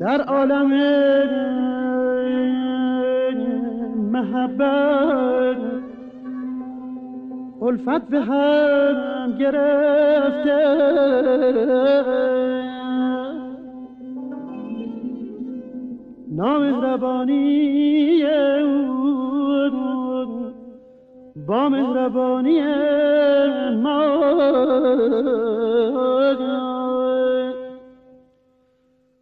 در عالم محبت الفت به هم گرفته. نامهربانی او با مهربانی ما.